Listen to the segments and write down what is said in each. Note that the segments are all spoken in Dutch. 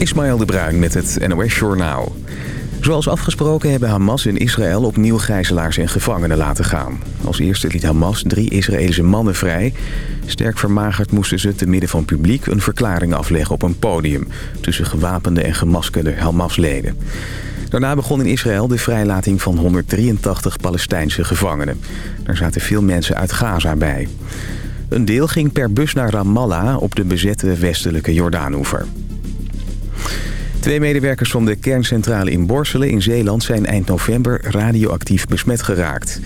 Ismaël de Bruin met het NOS Journaal. Zoals afgesproken hebben Hamas en Israël opnieuw gijzelaars en gevangenen laten gaan. Als eerste liet Hamas drie Israëlische mannen vrij. Sterk vermagerd moesten ze te midden van publiek een verklaring afleggen op een podium... tussen gewapende en gemaskerde Hamas-leden. Daarna begon in Israël de vrijlating van 183 Palestijnse gevangenen. Daar zaten veel mensen uit Gaza bij. Een deel ging per bus naar Ramallah op de bezette westelijke Jordaanoever. Twee medewerkers van de kerncentrale in Borselen in Zeeland zijn eind november radioactief besmet geraakt.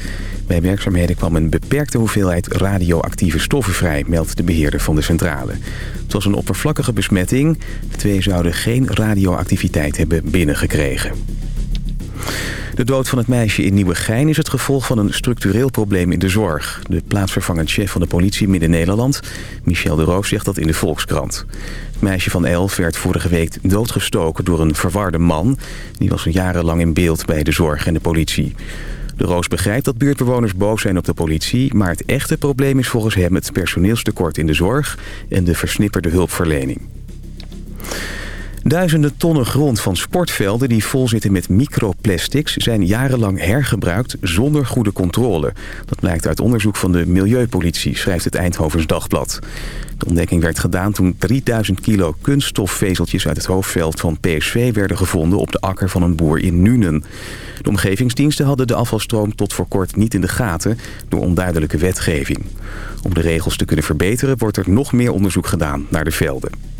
Bij werkzaamheden kwam een beperkte hoeveelheid radioactieve stoffen vrij, meldt de beheerder van de centrale. Het was een oppervlakkige besmetting. De twee zouden geen radioactiviteit hebben binnengekregen. De dood van het meisje in Nieuwegein is het gevolg van een structureel probleem in de zorg. De plaatsvervangend chef van de politie Midden-Nederland, Michel de Roos, zegt dat in de Volkskrant. Het meisje van elf werd vorige week doodgestoken door een verwarde man. Die was jarenlang in beeld bij de zorg en de politie. De Roos begrijpt dat buurtbewoners boos zijn op de politie... maar het echte probleem is volgens hem het personeelstekort in de zorg... en de versnipperde hulpverlening. Duizenden tonnen grond van sportvelden die vol zitten met microplastics... zijn jarenlang hergebruikt zonder goede controle. Dat blijkt uit onderzoek van de Milieupolitie, schrijft het Eindhovens Dagblad. De ontdekking werd gedaan toen 3000 kilo kunststofvezeltjes... uit het hoofdveld van PSV werden gevonden op de akker van een boer in Nuenen. De omgevingsdiensten hadden de afvalstroom tot voor kort niet in de gaten... door onduidelijke wetgeving. Om de regels te kunnen verbeteren wordt er nog meer onderzoek gedaan naar de velden.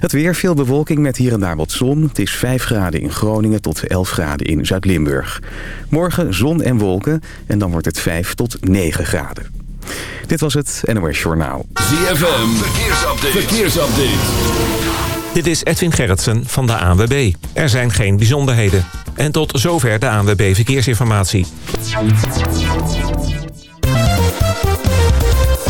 Het weer, veel bewolking met hier en daar wat zon. Het is 5 graden in Groningen tot 11 graden in Zuid-Limburg. Morgen zon en wolken en dan wordt het 5 tot 9 graden. Dit was het NOS Journaal. ZFM, verkeersupdate. verkeersupdate. Dit is Edwin Gerritsen van de ANWB. Er zijn geen bijzonderheden. En tot zover de ANWB Verkeersinformatie.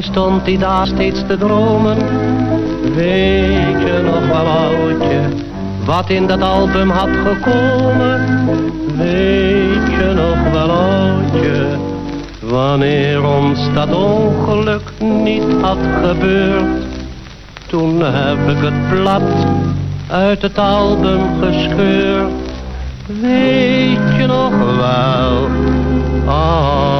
Stond die daar steeds te dromen. Weet je nog wel, oudje, wat in dat album had gekomen? Weet je nog wel, oudje, wanneer ons dat ongeluk niet had gebeurd? Toen heb ik het blad uit het album gescheurd. Weet je nog wel, oudje?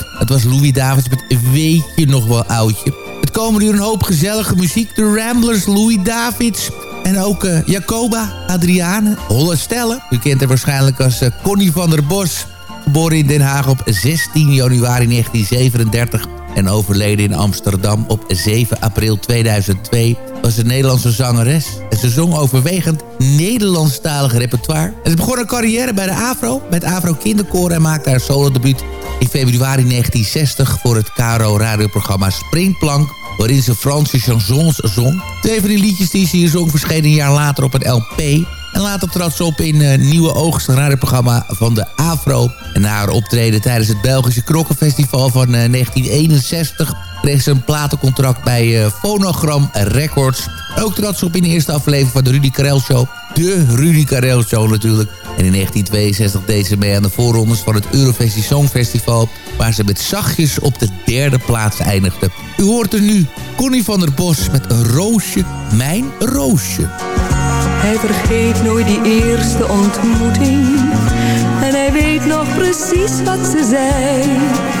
Het was Louis Davids met Weet je nog wel oudje. Het komen nu een hoop gezellige muziek. De Ramblers, Louis Davids. En ook uh, Jacoba, Adriane, Holle Stelle. U kent haar waarschijnlijk als uh, Connie van der Bos. Geboren in Den Haag op 16 januari 1937 en overleden in Amsterdam op 7 april 2002 was een Nederlandse zangeres. En ze zong overwegend Nederlandstalig repertoire. En ze begon haar carrière bij de AVRO, met AVRO Kinderkoor... en maakte haar solo-debuut in februari 1960 voor het KRO radioprogramma Springplank waarin ze Franse chansons zong. Twee van die liedjes die ze hier zong verschenen een jaar later op een LP... En later trad ze op in uh, Nieuwe Oogst, een radioprogramma van de AVRO. En na haar optreden tijdens het Belgische Krokkenfestival van uh, 1961... kreeg ze een platencontract bij uh, Phonogram Records. Ook trad ze op in de eerste aflevering van de Rudy Karel Show. De Rudy Karel Show natuurlijk. En in 1962 deed ze mee aan de voorrondes van het Eurovisie Songfestival... waar ze met zachtjes op de derde plaats eindigde. U hoort er nu Connie van der Bos met een roosje, mijn roosje. Hij vergeet nooit die eerste ontmoeting. En hij weet nog precies wat ze zei.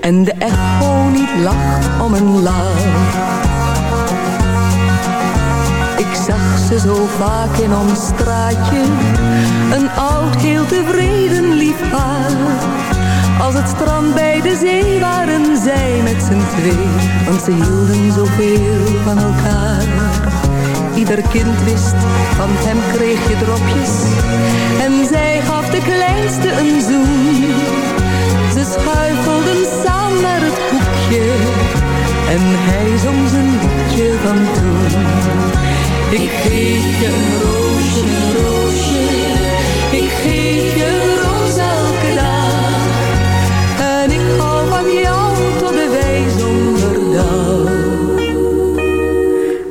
En de echo niet lacht om een lach. Ik zag ze zo vaak in ons straatje. Een oud, heel tevreden lief haar. Als het strand bij de zee waren zij met z'n twee, want ze hielden zoveel van elkaar. Ieder kind wist, van hem kreeg je dropjes, en zij gaf de kleinste een zoen. Ze schuifelden samen het hoekje, en hij zong zijn liedje van toen. Ik geef je een roosje, roosje, ik geef je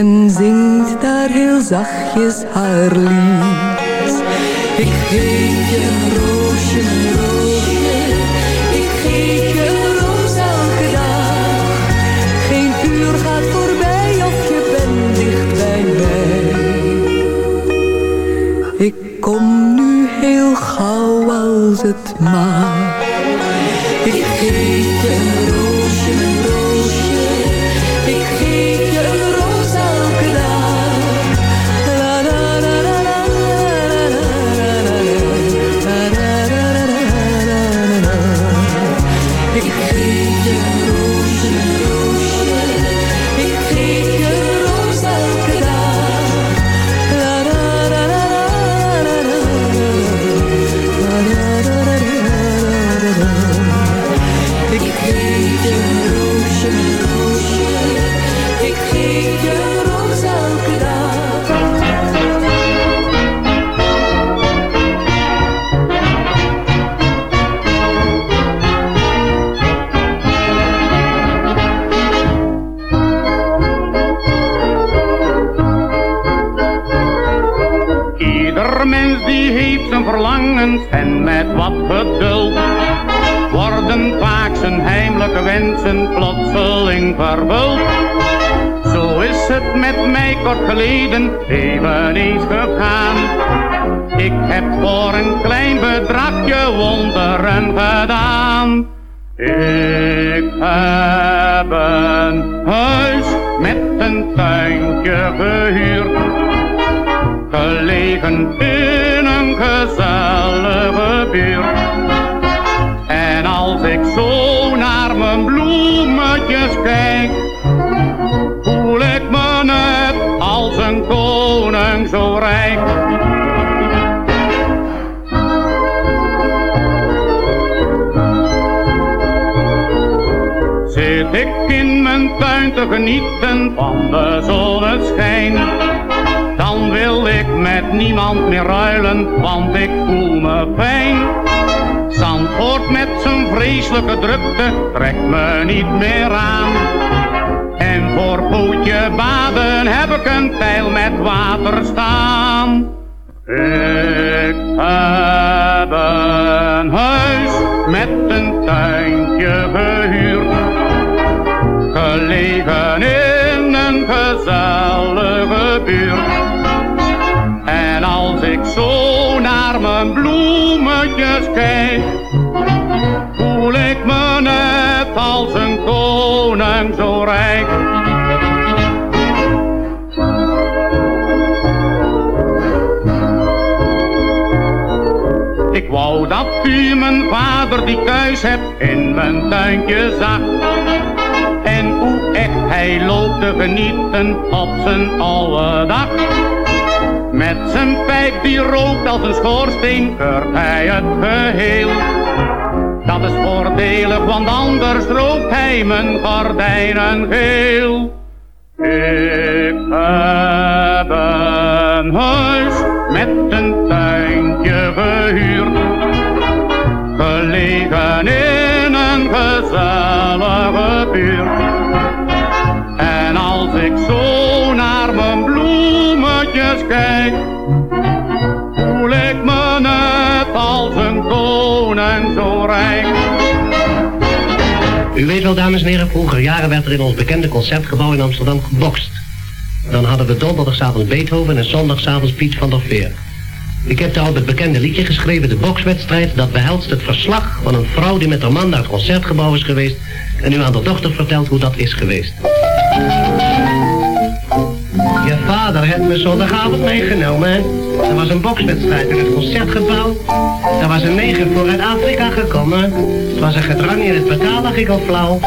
en zingt daar heel zachtjes haar lied. Ik geef je een roosje, een roosje, ik geef je een roos elke dag. Geen uur gaat voorbij of je bent dicht bij mij. Ik kom nu heel gauw als het mag. Ik geef Zo is het met mij kort geleden eveneens gegaan. Ik heb voor een klein bedragje wonderen gedaan. Ik heb een huis met een tuintje gehuurd gelegen in een gezellige buurt. Bloemetjes kijk, voel ik me net als een koning zo rijk. Zit ik in mijn tuin te genieten van de zonneschijn dan wil ik met niemand meer ruilen, want ik voel me fijn. Met zijn vreselijke drukte trekt me niet meer aan. En voor pootje baden heb ik een pijl met water staan. Ik heb een huis met een tuintje gehuurd, gelegen in een gezellige buurt. En als ik zo naar mijn bloemetjes kijk, voel ik me net als een koning zo rijk. Ik wou dat u mijn vader die kuis hebt in mijn tuintje zag. En hoe echt hij loopt te genieten op zijn oude dag. Met zijn pijp die rookt als een schoorsteen, keurt hij het geheel. Dat is voordelig, want anders rookt hij mijn gordijnen geel. Ik heb een huis met een U weet wel, dames en heren, vroeger jaren werd er in ons bekende concertgebouw in Amsterdam gebokst. Dan hadden we donderdagavond Beethoven en zondagavond Piet van der Veer. Ik heb daar op het bekende liedje geschreven, de bokswedstrijd. Dat behelst het verslag van een vrouw die met haar man naar het concertgebouw is geweest. En u aan de dochter vertelt hoe dat is geweest. Vader heeft me zondagavond meegenomen. Er was een bokswedstrijd in het concertgebouw. Er was een neger voor uit Afrika gekomen. Het was een gedrang in het betaal, ik al flauw.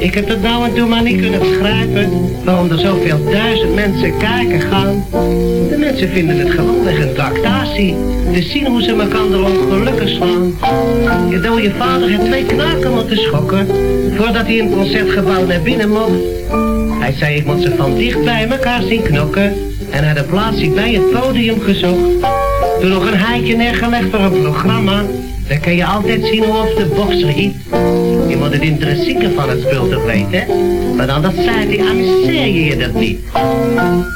Ik heb het nou en toen maar niet kunnen begrijpen waarom er zoveel duizend mensen kijken gaan. De mensen vinden het gewoon een tractatie. Te zien hoe ze elkaar ongelukkig slaan. Je dode vader heeft twee knaken moeten schokken voordat hij in het concertgebouw naar binnen mocht. Hij zei ik moet ze van dicht bij elkaar zien knokken en hij de plaatsje bij het podium gezocht. Toen nog een heitje neergelegd voor een programma. Dan kun je altijd zien hoe of de bokser hiet. Je moet het intrinsieke van het spul toch weten. Maar anders zei hij, amuseer je dat niet.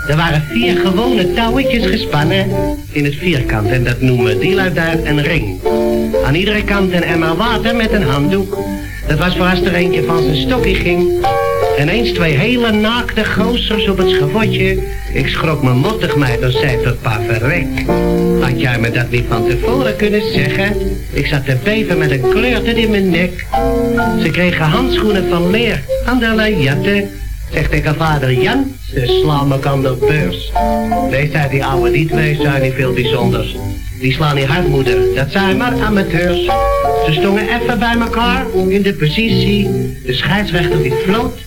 Er waren vier gewone touwetjes gespannen in het vierkant. En dat noemen die luid uit een ring. Aan iedere kant een emmer water met een handdoek. Dat was voor als er eentje van zijn stokje ging. En eens twee hele naakte gozers op het schavotje. Ik schrok me mottig mij, dan zei tot pa verrek. Had jij me dat niet van tevoren kunnen zeggen? Ik zat te beven met een kleurte in mijn nek. Ze kregen handschoenen van leer de jatten. Ik aan vader Jan, ze slaan me aan de beurs. Nee, zei die ouwe, die twee zijn niet veel bijzonders. Die slaan niet hard, moeder, dat zijn maar amateurs. Ze stonden even bij elkaar in de positie. De scheidsrechter die floot.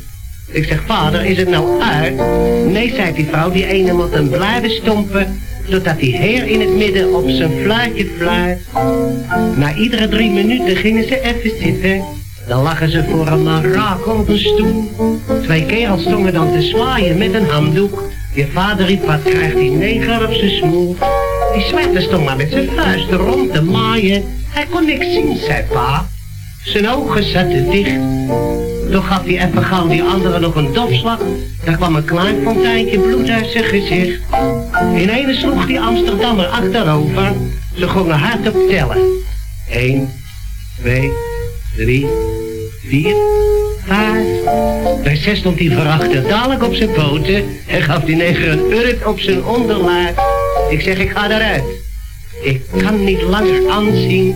Ik zeg, vader, is het nou uit? Nee, zei die vrouw, die ene moet hem blijven stompen, totdat die heer in het midden op zijn fluitje fluit. Na iedere drie minuten gingen ze even zitten. Dan lagen ze voor een marakel op een stoel. Twee kerels stonden dan te zwaaien met een handdoek. Je vader riep, wat krijgt die neger op zijn smoel? Die zwarte stond maar met zijn vuisten rond te maaien. Hij kon niks zien, zei pa. Zijn ogen zaten dicht. Toen gaf hij even gauw die andere nog een dopslag. Daar kwam een klein fonteintje bloed uit zijn gezicht. In ene sloeg die Amsterdammer achterover. Ze gingen hard op tellen. 1, 2, 3, 4, 5. Bij zes stond hij verachter dadelijk op zijn poten en gaf die neger een urk op zijn onderlaag. Ik zeg, ik ga eruit. Ik kan niet langer aanzien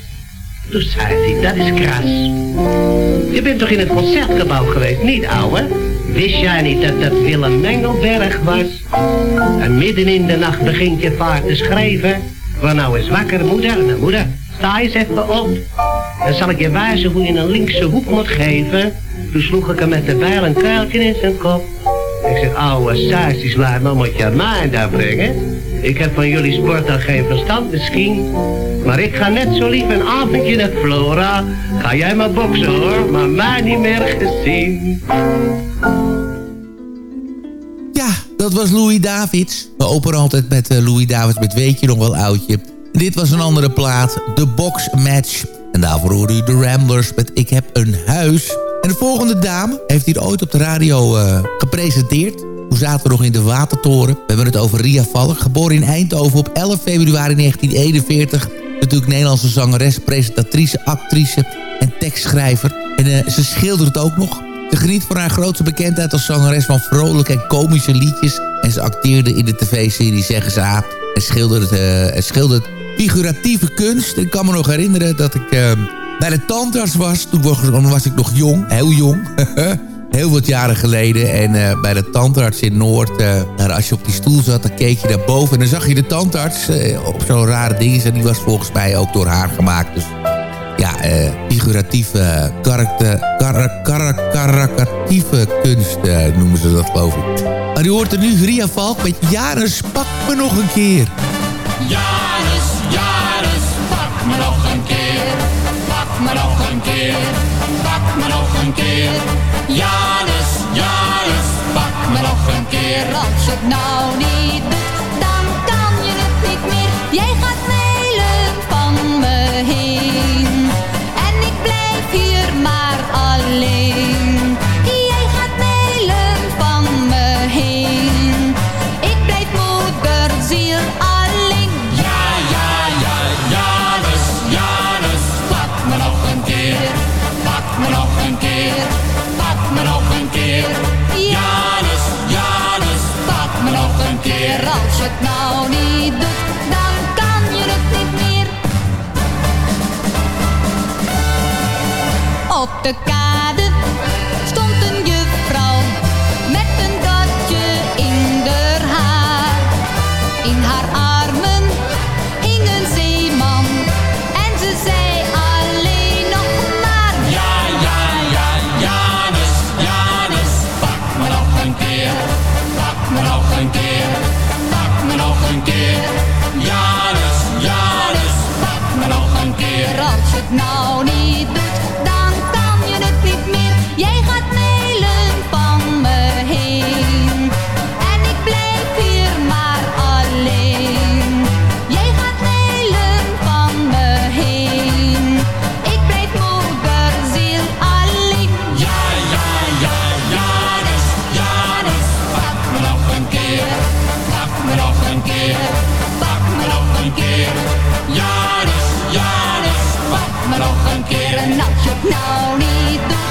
Hij, dat is kras. Je bent toch in het concertgebouw geweest, niet ouwe? Wist jij niet dat dat Willem Mengelberg was? En midden in de nacht begint je vaart te schrijven. Waar nou eens wakker, moeder? Nou, moeder, sta eens even op. Dan zal ik je wijzen hoe je een linkse hoek moet geven. Toen sloeg ik hem met de bijl een kuiltje in zijn kop. Ik zeg, ouwe sausjes, laat nou moet je mij daar brengen. Ik heb van jullie sport dan geen verstand misschien. Maar ik ga net zo lief een avondje naar Flora. Ga jij maar boksen hoor, maar mij niet meer gezien. Ja, dat was Louis Davids. We openen altijd met uh, Louis Davids met Weet je nog wel oudje. Dit was een andere plaat, de Box Match. En daarvoor hoorde u de Ramblers met Ik heb een huis. En de volgende dame heeft hier ooit op de radio uh, gepresenteerd. Toen zaten we nog in de Watertoren. We hebben het over Ria Valk, geboren in Eindhoven op 11 februari 1941. Natuurlijk Nederlandse zangeres, presentatrice, actrice en tekstschrijver. En uh, ze schildert ook nog. Ze geniet van haar grootste bekendheid als zangeres van vrolijke en komische liedjes. En ze acteerde in de tv-serie Zeggen ze A. En schildert, uh, schildert figuratieve kunst. Ik kan me nog herinneren dat ik uh, bij de tandarts was. Toen was ik nog jong, heel jong. heel wat jaren geleden. En uh, bij de tandarts in Noord, uh, als je op die stoel zat, dan keek je naar boven. En dan zag je de tandarts uh, op zo'n rare ding. En die was volgens mij ook door haar gemaakt. Dus ja, figuratieve, karakter, kar, kar, karakatieve kunst noemen ze dat geloof ik. Maar u hoort er nu Ria Valk met Janus, pak me nog een keer. Janus, me nog een keer. Janus, Janus, pak me nog een keer. Als het nou niet doet, dan kan je het niet meer. Jij Op de nog een keer, pak me nog een keer. Janus, Janus, pak me nog een keer. En als je het nou niet doet,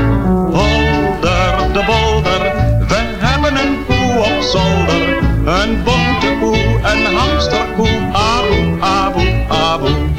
Aboe, aboe.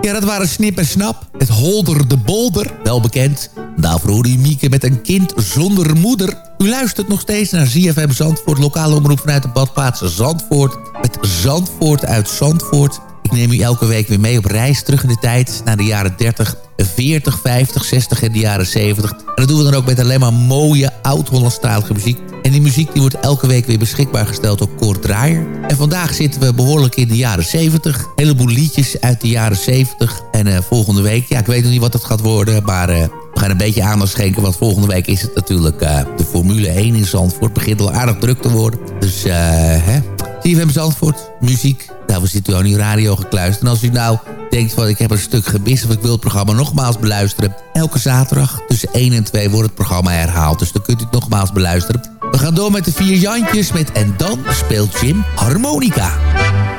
Ja, dat waren Snip en Snap. Het Holder de Bolder, wel bekend. Daarvoor hoorde u Mieke met een kind zonder moeder. U luistert nog steeds naar ZFM Zandvoort, lokale omroep vanuit de badplaats Zandvoort. Met Zandvoort uit Zandvoort. Ik neem u elke week weer mee op reis terug in de tijd... naar de jaren 30, 40, 50, 60 en de jaren 70. En dat doen we dan ook met alleen maar mooie oud-Hollandstalige muziek. En die muziek die wordt elke week weer beschikbaar gesteld door Kort Draaier. En vandaag zitten we behoorlijk in de jaren 70. Een heleboel liedjes uit de jaren 70. En eh, volgende week, ja, ik weet nog niet wat het gaat worden... maar eh, we gaan een beetje aandacht schenken... want volgende week is het natuurlijk eh, de Formule 1 in Zandvoort. Het begint al aardig druk te worden. Dus, hè... CFM Zandvoort, muziek. Daarvoor zit u aan uw radio gekluisterd. En als u nou denkt van ik heb een stuk gemist... of ik wil het programma nogmaals beluisteren... elke zaterdag tussen 1 en 2 wordt het programma herhaald. Dus dan kunt u het nogmaals beluisteren. We gaan door met de vier Jantjes met En dan speelt Jim harmonica.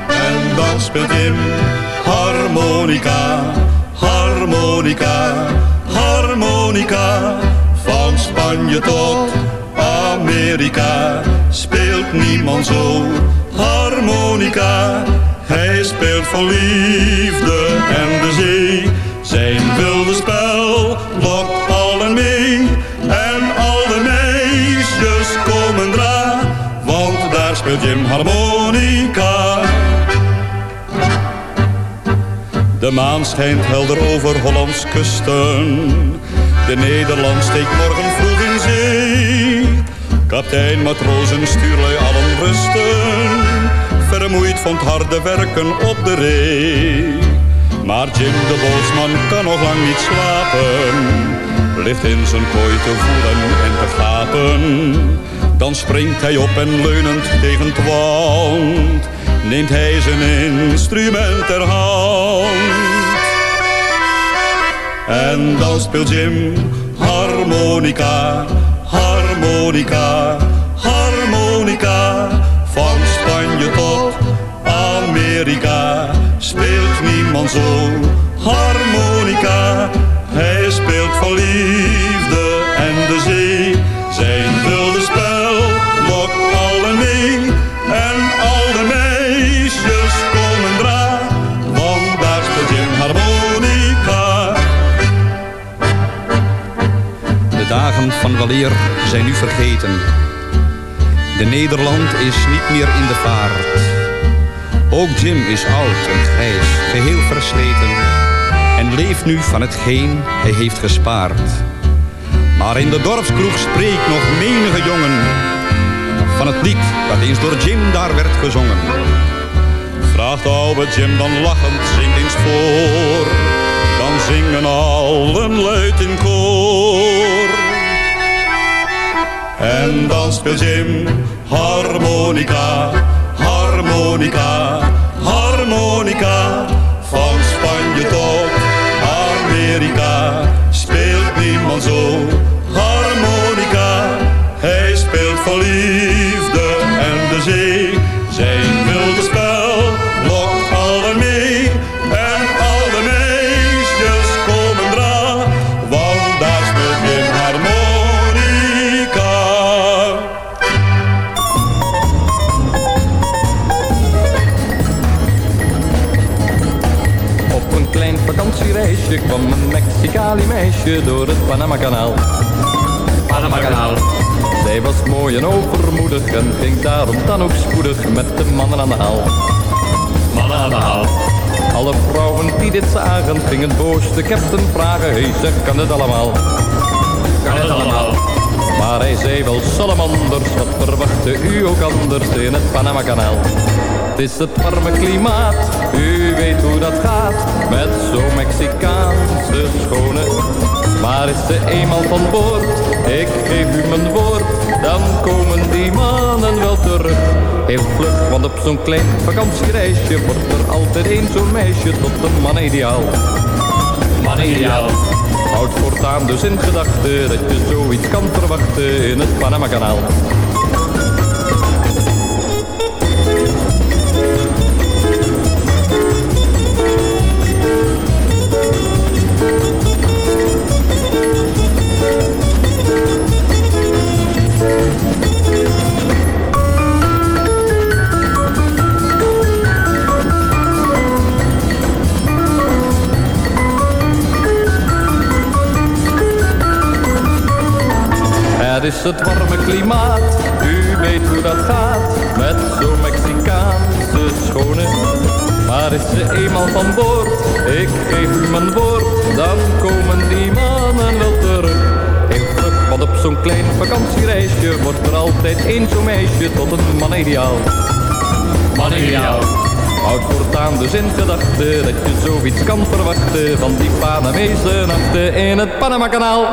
En dan speelt Jim harmonica, harmonica, harmonica. Van Spanje tot Amerika speelt niemand zo harmonica. Hij speelt voor liefde en de zee. Zijn wilde spel lokt allen mee. En al de meisjes komen dra, want daar speelt Jim harmonica. De maan schijnt helder over Hollands kusten. De Nederland steekt morgen vroeg in zee. Kaptein, matrozen, stuurlui allen rusten. Vermoeid van het harde werken op de ree. Maar Jim de bootsman kan nog lang niet slapen. Ligt in zijn kooi te voelen en te gapen. Dan springt hij op en leunend tegen het wand. Neemt hij zijn instrument ter hand. En dan speelt Jim harmonica, harmonica, harmonica. Amerika speelt niemand zo harmonica. Hij speelt van liefde en de zee. Zijn wilde spel lokt allen mee. En al de meisjes komen dra. Want daar speelt Jim harmonica. De dagen van weleer zijn nu vergeten. De Nederland is niet meer in de vaart. Ook Jim is oud en grijs, geheel versleten. En leeft nu van hetgeen hij heeft gespaard. Maar in de dorpskroeg spreekt nog menige jongen. Van het lied dat eens door Jim daar werd gezongen. Vraagt oude Jim dan lachend, zingt eens voor. Dan zingen allen luid in koor. En dan speelt Jim harmonica, harmonica, harmonica. Van Spanje tot Amerika speelt niemand zo harmonica. Hij speelt voor liefde en de zee. Vakantiereisje kwam een Mexicali meisje door het Panama-kanaal. Panama-kanaal. Zij was mooi en overmoedig en ging daarom dan ook spoedig met de mannen aan de haal. Mannen aan de haal. Alle vrouwen die dit zagen gingen boos de captain vragen. Hey zeg, kan het allemaal? Kan het allemaal? Maar hij zei wel salamanders, wat verwachtte u ook anders in het Panama-kanaal? Het is het warme klimaat, u weet hoe dat gaat, met zo'n Mexicaanse schone. Maar is ze eenmaal van boord, ik geef u mijn woord, dan komen die mannen wel terug. Heel vlug, want op zo'n klein vakantiereisje wordt er altijd één zo'n meisje tot een man ideaal. Man ideaal. Houd voortaan dus in gedachten dat je zoiets kan verwachten in het Panama-kanaal. Het warme klimaat, u weet hoe dat gaat, met zo'n Mexicaanse schone. Maar is ze eenmaal van boord, ik geef u mijn woord, dan komen die mannen wel terug. Heel vlug, want op zo'n klein vakantiereisje wordt er altijd één zo'n meisje tot een man ideaal. Man ideaal. Houd voortaan dus in gedachten dat je zoiets kan verwachten van die Panamese nachten in het Panama-kanaal.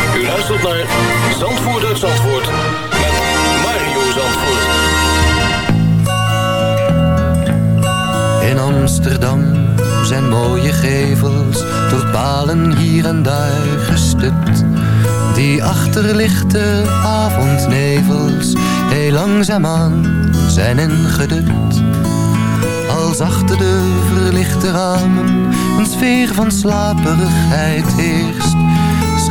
U luistert naar Zandvoort uit Zandvoort met Mario Zandvoort. In Amsterdam zijn mooie gevels door palen hier en daar gestut. Die achterlichte avondnevels heel langzaamaan zijn ingedut. Als achter de verlichte ramen een sfeer van slaperigheid heerst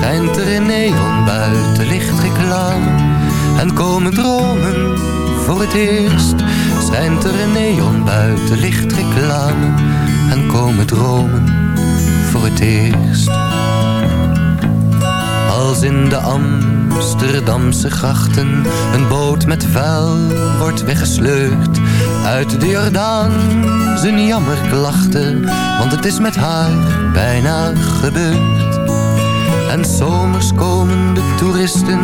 schijnt er in neon buiten lichtreclame en komen dromen voor het eerst. Schijnt er een neon buiten lichtreclame en komen dromen voor het eerst. Als in de Amsterdamse grachten een boot met vuil wordt weggesleurd uit de Jordaan zijn jammerklachten, want het is met haar bijna gebeurd. En zomers komen de toeristen,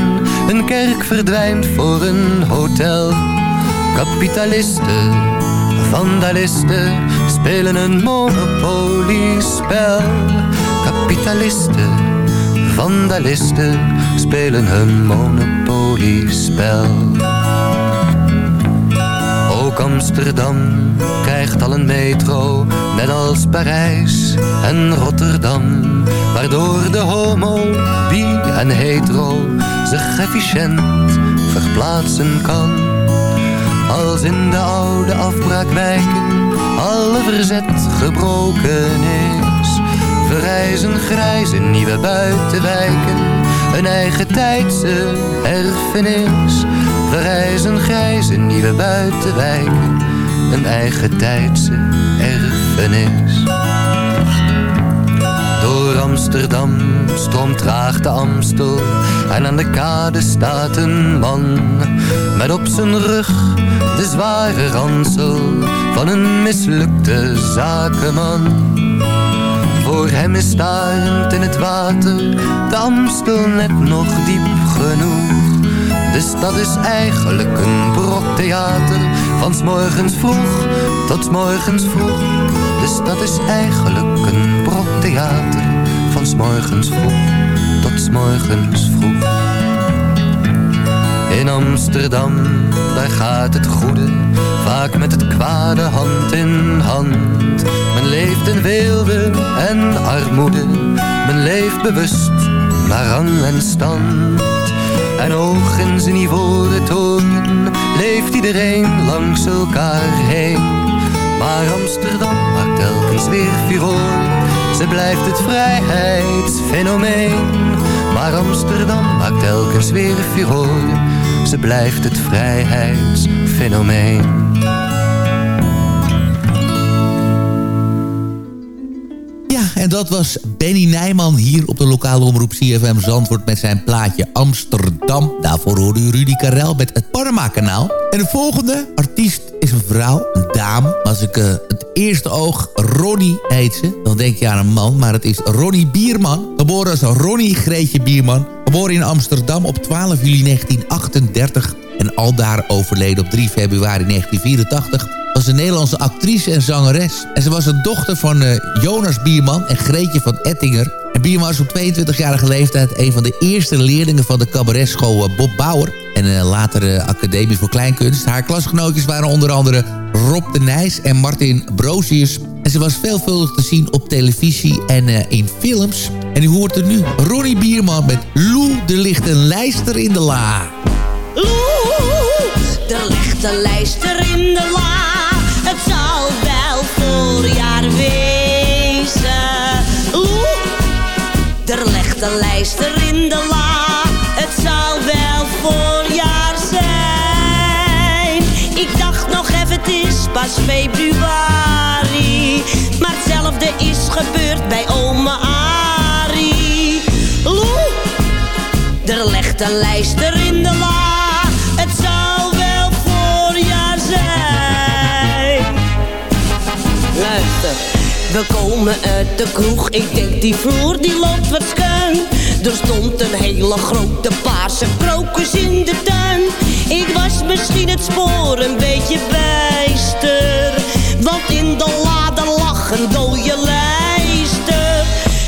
een kerk verdwijnt voor een hotel. Kapitalisten, vandalisten, spelen een monopoliespel. Kapitalisten, vandalisten, spelen hun monopoliespel. Ook Amsterdam krijgt al een metro, net als Parijs en Rotterdam. Waardoor de homo, bi en hetero zich efficiënt verplaatsen kan. Als in de oude afbraakwijken alle verzet gebroken is. Verrijzen grijze nieuwe buitenwijken, een eigen tijdse erfenis. Verrijzen grijze nieuwe buitenwijken, een eigen tijdse erfenis. Door Amsterdam stroomt traag de Amstel en aan de kade staat een man met op zijn rug de zware ransel van een mislukte zakenman. Voor hem is starend in het water de Amstel net nog diep genoeg. De stad is eigenlijk een brok theater van s morgens vroeg tot s morgens vroeg. De stad is eigenlijk een brok theater van s morgens vroeg tot s morgens vroeg. In Amsterdam, daar gaat het goede vaak met het kwade hand in hand. Men leeft in weelde en armoede, men leeft bewust naar rang en stand. En hoog in zijn ivoren toren leeft iedereen langs elkaar heen. Maar Amsterdam maakt telkens weer furore, ze blijft het vrijheidsfenomeen. Maar Amsterdam maakt telkens weer furore, ze blijft het vrijheidsfenomeen. En dat was Benny Nijman hier op de lokale omroep CFM Zandvoort met zijn plaatje Amsterdam. Daarvoor hoorde u Rudy Karel met het Panama-kanaal. En de volgende artiest is een vrouw, een dame. Als ik uh, het eerste oog Ronnie heet ze, dan denk je aan een man. Maar het is Ronnie Bierman, geboren als Ronnie Greetje Bierman. Geboren in Amsterdam op 12 juli 1938 en aldaar overleden op 3 februari 1984 was een Nederlandse actrice en zangeres. En ze was de dochter van uh, Jonas Bierman en Greetje van Ettinger. En Bierman was op 22-jarige leeftijd een van de eerste leerlingen van de cabaretschool uh, Bob Bauer. En uh, later Academie voor Kleinkunst. Haar klasgenootjes waren onder andere Rob de Nijs en Martin Brosius. En ze was veelvuldig te zien op televisie en in films. En u hoort er nu Ronnie Bierman met Lou, de een lijster in de la. Lou, er ligt een lijster in de la. Ligt een lijster in de la. Het zal wel voorjaar zijn. Ik dacht nog even, het is pas februari. Maar hetzelfde is gebeurd bij oma Arie. Oeh, er ligt een lijster in de la. Het zal wel voorjaar zijn. Luister, we komen uit de kroeg. Ik denk die vloer die loopt wat schuin. Er stond een hele grote paarse krokus in de tuin. Ik was misschien het spoor een beetje bijster. Want in de lade lag een dode lijster.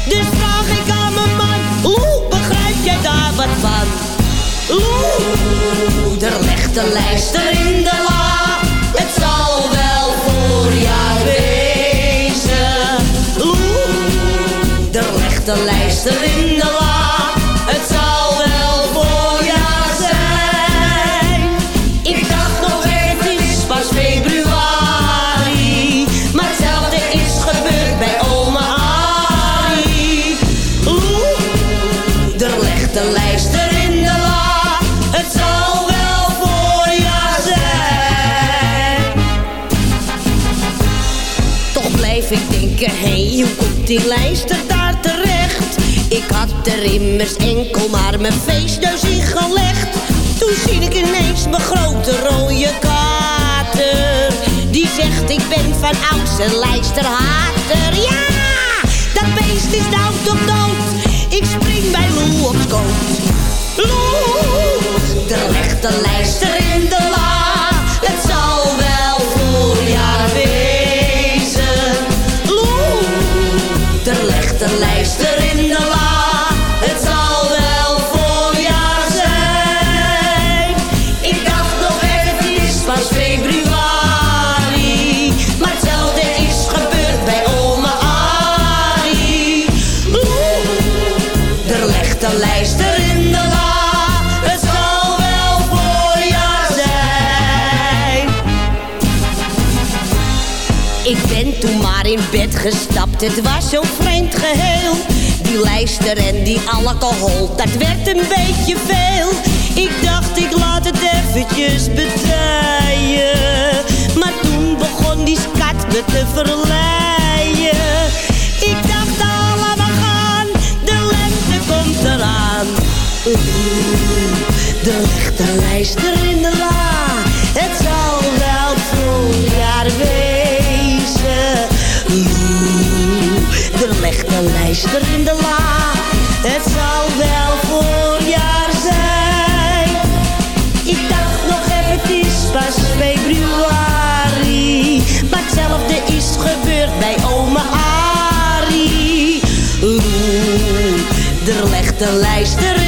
Dus vraag ik aan mijn man, oeh, begrijp jij daar wat van? Oeh, er ligt een lijster in de de lijster in de la. Het zal wel voorjaar zijn. Ik dacht nog het was pas februari. Maar hetzelfde is gebeurd bij oma Ari. Oeh, er legt de lijster in de la. Het zal wel voorjaar zijn. Toch blijf ik denken, hé, hey, hoe komt die lijster daar terecht? Ik had er immers enkel maar mijn feestneus in gelegd. Toen zie ik ineens mijn grote rode kater. Die zegt, ik ben van ouds een lijsterhater. Ja, dat beest is nou toch dood. Ik spring bij Lou op schoot. Lou, de lijster in de toen maar in bed gestapt, het was zo'n vreemd geheel. Die lijster en die alcohol, dat werd een beetje veel. Ik dacht, ik laat het eventjes bedijen. Maar toen begon die skat me te verleiden. Ik dacht, allemaal gaan, de lente komt eraan. Oeh, de lichte lijster in de la. Het zal wel voorjaar wezen. Oeh, de lichte lijster in de la. Het zal wel voorjaar zijn. Ik dacht nog even, het is pas februari. Maar hetzelfde is gebeurd bij oma Arie. Oeh, er legt de lijster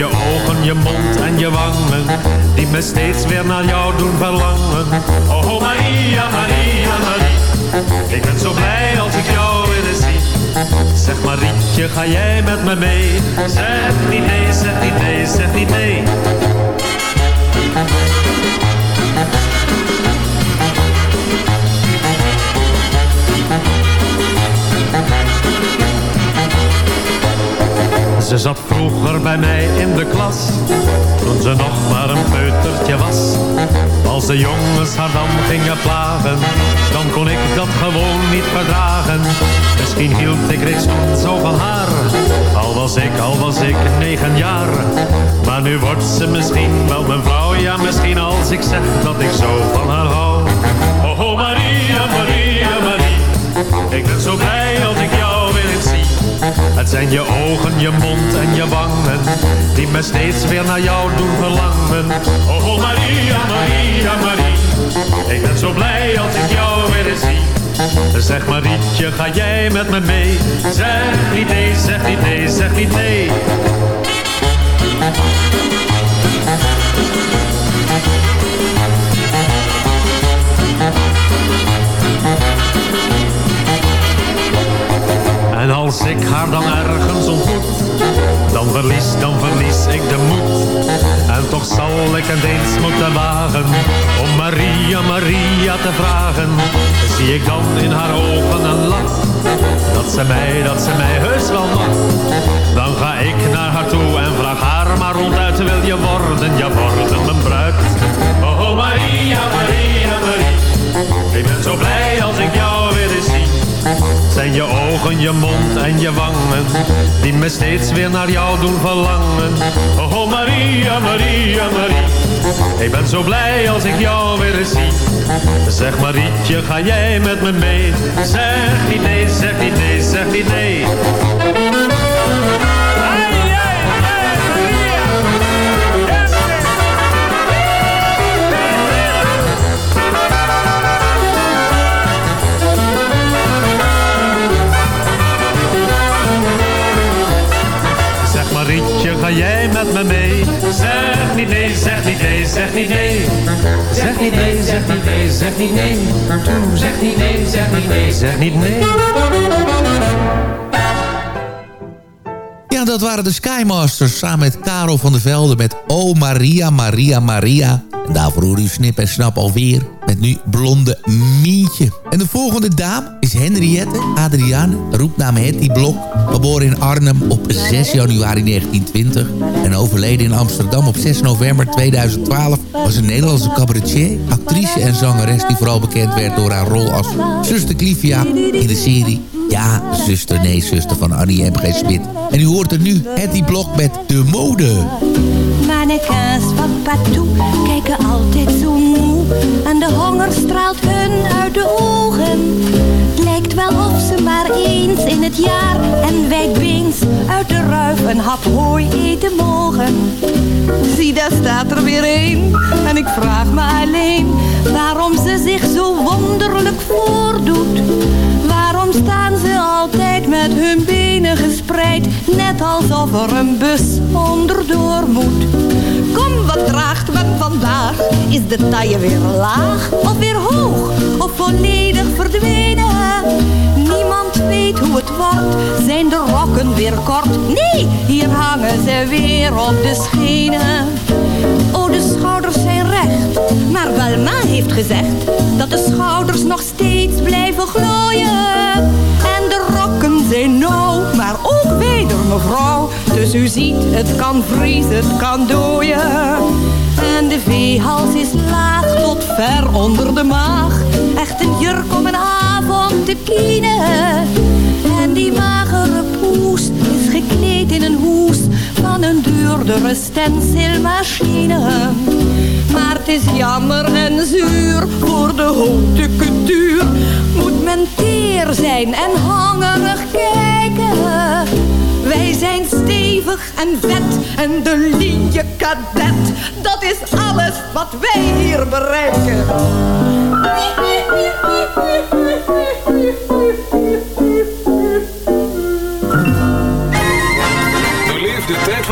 Je ogen, je mond en je wangen, die me steeds weer naar jou doen verlangen. Oh, oh Maria, Maria, Maria, ik ben zo blij als ik jou weer eens zie. Zeg maar Rietje, ga jij met me mee? Zeg niet nee, zeg niet nee, zeg niet nee. Ze zat vroeger bij mij in de klas, toen ze nog maar een peutertje was. Als de jongens haar dan gingen plagen, dan kon ik dat gewoon niet verdragen. Misschien hield ik reeds toen zo van haar, al was ik, al was ik negen jaar. Maar nu wordt ze misschien wel mijn vrouw, ja misschien als ik zeg dat ik zo van haar hou. Oh, oh Maria, Maria, Marie, ik ben zo blij als ik jou. Het zijn je ogen, je mond en je wangen Die me steeds weer naar jou doen verlangen. Oh, Maria, Maria, Marie Ik ben zo blij als ik jou weer eens zie. Zeg Marietje, ga jij met me mee? Zeg niet nee, zeg niet nee, zeg niet nee En als ik haar dan ergens ontmoet, dan verlies, dan verlies ik de moed. En toch zal ik het eens moeten wagen, om Maria, Maria te vragen. Zie ik dan in haar ogen een lach, dat ze mij, dat ze mij heus wel mag. Dan ga ik naar haar toe en vraag haar maar ronduit, wil je worden, ja worden mijn bruid. Oh, Maria, ogen, je mond en je wangen Die me steeds weer naar jou doen verlangen. Oh Maria, Maria, Marie Ik ben zo blij als ik jou weer zie. Zeg Marietje, ga jij met me mee? Zeg niet nee, zeg niet nee, zeg niet nee zeg niet nee, zeg niet nee. Zeg niet nee, zeg niet nee, zeg niet nee. Zeg niet nee, zeg niet nee, zeg niet nee. Ja, dat waren de Skymasters samen met Karel van der Velde met Oh Maria, Maria, Maria. En daarvoor hoor u Snip en Snap alweer met nu Blonde Mientje. En de volgende dame is Henriette Adriane, roepnaam Hetty Blok. Geboren in Arnhem op 6 januari 1920 en overleden in Amsterdam op 6 november 2012... was een Nederlandse cabaretier, actrice en zangeres... die vooral bekend werd door haar rol als zuster Clivia in de serie ja, zuster, nee, zuster van Annie M.G. Smit. En u hoort er nu Hetty Blok met De Mode. Mannequins van Patou kijken altijd zo. En de honger straalt hun uit de ogen. Het lijkt wel of ze maar eens in het jaar en wijdbeens uit de ruif een hap hooi eten mogen. Zie, daar staat er weer een. En ik vraag me alleen waarom ze zich zo wonderlijk voordoet. Waarom staan ze altijd met hun benen gespreid, alsof er een bus onderdoor moet? Kom, wat draagt men vandaag? Is de taille weer laag of weer hoog of volledig verdwenen? Niemand weet hoe het wordt, zijn de rokken weer kort? Nee, hier hangen ze weer op de schenen. Oh, de schouders zijn recht, maar Welma heeft gezegd dat de schouders nog steeds blijven glooien. En de rokken zijn ook Dus u ziet, het kan vriezen, het kan dooien. En de veehals is laag tot ver onder de maag. Echt een jurk om een avond te kienen. En die magere poes is gekleed in een hoes van een duurdere stencilmachine. Maar het is jammer en zuur voor de haute couture. Moet men teer zijn en hangerig kijken. Wij zijn stevig en vet en de linie kadet. Dat is alles wat wij hier bereiken.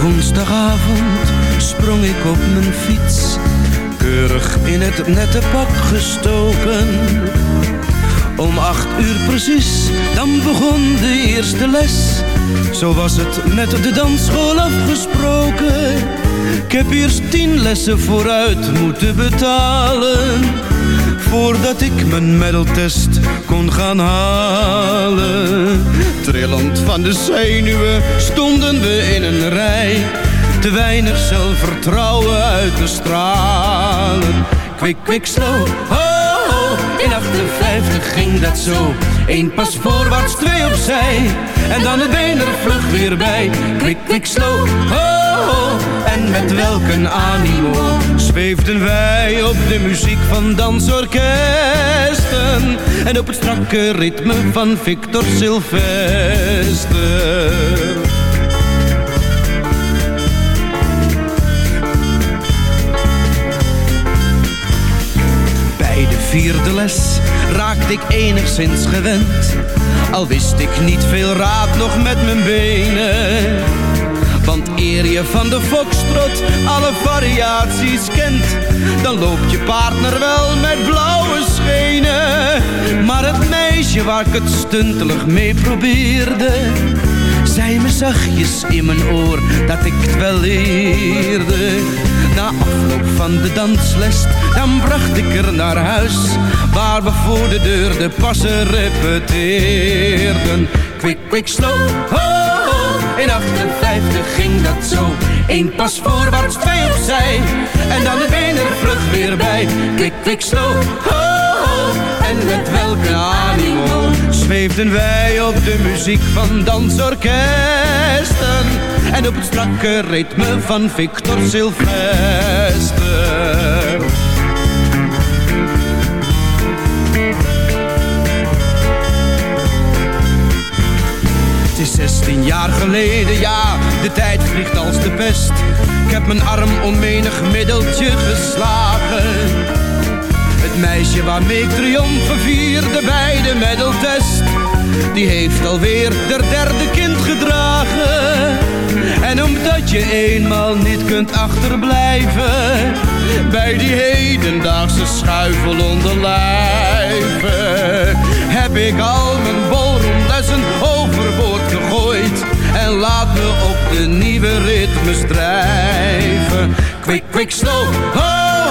Woensdagavond sprong ik op mijn fiets, keurig in het nette pak gestoken. Om acht uur precies, dan begon de eerste les. Zo was het met de dansschool afgesproken. Ik heb eerst tien lessen vooruit moeten betalen. Voordat ik mijn medaltest kon gaan halen. Trillend van de zenuwen stonden we in een rij. Te weinig zelfvertrouwen uit te stralen. Kwik, kwik, slow, ho, ho. In 58 ging dat zo. Eén pas voorwaarts, twee opzij. En dan het been er vlug weer bij. Kwik, kwik, slow, ho, ho. En met welk een animo zweefden wij op de muziek van En op het strakke ritme van Victor Sylvester. Bij de vierde les raakte ik enigszins gewend. Al wist ik niet veel raad nog met mijn benen. Want eer je van de foxtrot alle variaties kent, dan loopt je partner wel met blauwe schenen. Meisje waar ik het stuntelig mee probeerde, zei me zachtjes in mijn oor dat ik het wel leerde. Na afloop van de dansles, dan bracht ik er naar huis, waar we voor de deur de passen repeteerden. Quick, quick, slow, ho, ho. In 58 ging dat zo. Eén pas voorwaarts, twee opzij. En dan de benen vlug weer bij. Quick, quick, slow, ho. En met welke animo zweefden wij op de muziek van dansorkesten. En op het strakke ritme van Victor Sylvester. Het is 16 jaar geleden, ja, de tijd vliegt als de pest. Ik heb mijn arm om menig middeltje geslagen. Het meisje waarmee ik triomfen vierde bij de medaltest. Die heeft alweer der derde kind gedragen. En omdat je eenmaal niet kunt achterblijven. Bij die hedendaagse schuifel onder lijven. Heb ik al mijn ballroomlessen overboord gegooid. En laat me op de nieuwe ritmes drijven. Quick, quick, slow, ho.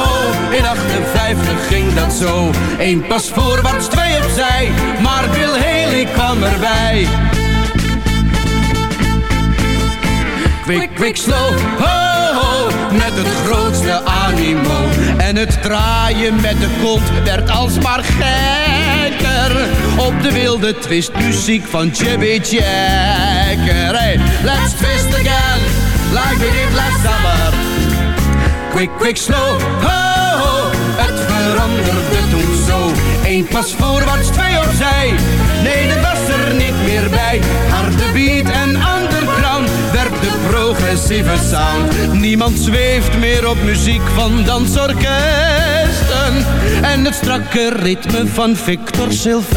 In 58 ging dat zo. Eén pas voorwaarts, twee opzij. Maar Bill Haley kwam erbij. Quick, quick, slow, ho, ho. Met het grootste animo. En het draaien met de kont werd alsmaar gekker. Op de wilde twistmuziek van Chubby. Hey, let's twist again, like we did last summer. Quick, quick, slow, ho. Het veranderde toen zo. Eén pas voorwaarts, twee opzij. Nee, dat was er niet meer bij. Harde beat en underground werd de progressieve sound. Niemand zweeft meer op muziek van dansorkesten. En het strakke ritme van Victor Sylvester.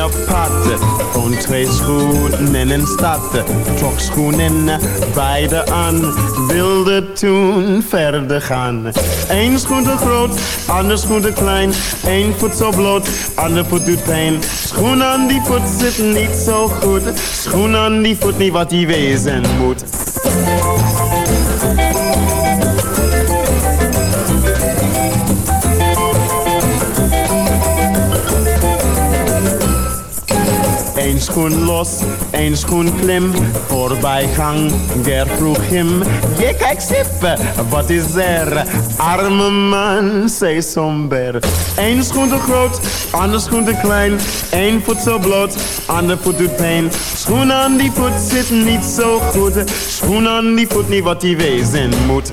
En twee schoenen in stad. Trok schoenen beide aan, wilde toen verder gaan. Eén schoen te groot, ander schoen te klein. Eén voet zo bloot, ander voet doet pijn. Schoen aan die voet zit niet zo goed. Schoen aan die voet niet wat die wezen moet. Schoen los, één schoen klim, Ger vroeg hem. Je kijk sippen, wat is er? Arme man, zei somber. Eén schoen te groot, ander schoen te klein. Eén voet zo bloot, ander voet doet pijn. Schoen aan die voet zit niet zo goed. Schoen aan die voet niet wat die wezen moet.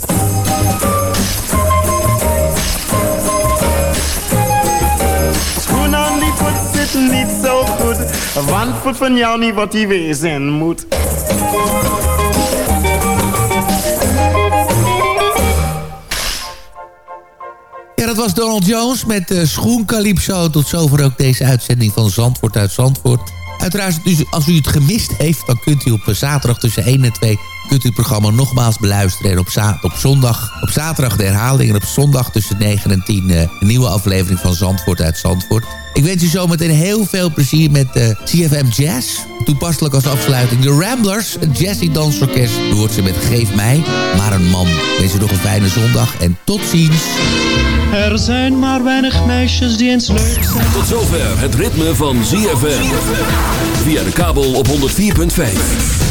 Want van jou niet wat hij wezen moet. Ja, dat was Donald Jones met uh, Schoen Calypso. Tot zover ook deze uitzending van Zandvoort uit Zandvoort. Uiteraard, als u het gemist heeft... dan kunt u op eh, zaterdag tussen 1 en 2... kunt u het programma nogmaals beluisteren. En op, za op, zondag, op zaterdag de herhaling... en op zondag tussen 9 en 10 uh, een nieuwe aflevering van Zandvoort uit Zandvoort. Ik wens u zometeen heel veel plezier met uh, CFM Jazz. Toepasselijk als afsluiting de Ramblers, een jazzy dansorkest. U hoort ze met Geef mij maar een man. Wens u nog een fijne zondag en tot ziens. Er zijn maar weinig meisjes die eens leuk zijn. Tot zover het ritme van ZFM. Via de kabel op 104.5.